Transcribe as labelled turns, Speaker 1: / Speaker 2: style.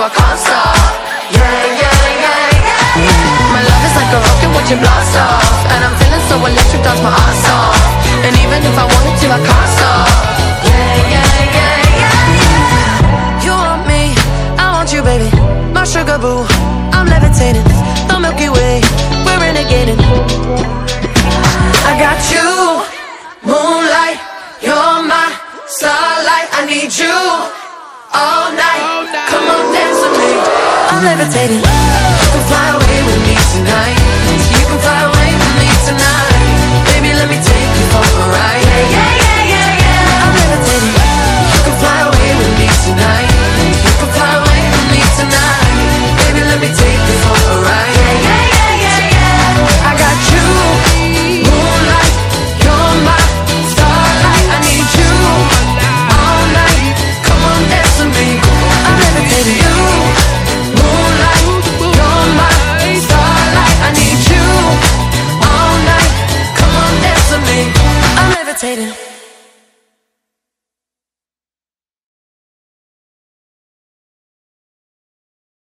Speaker 1: can't stop. Yeah, yeah, yeah, yeah. My love is like a rocket with your blast off. And I'm feeling so electric, that's my ass off. And even if I wanted to, I can't stop. Yeah, yeah, yeah, yeah. You want me, I want you, baby. My sugar boo, I'm levitating. The Milky Way, we're renegading. I got you, moonlight You're my starlight. I need you all night. All night levitating. Can fly away with me tonight.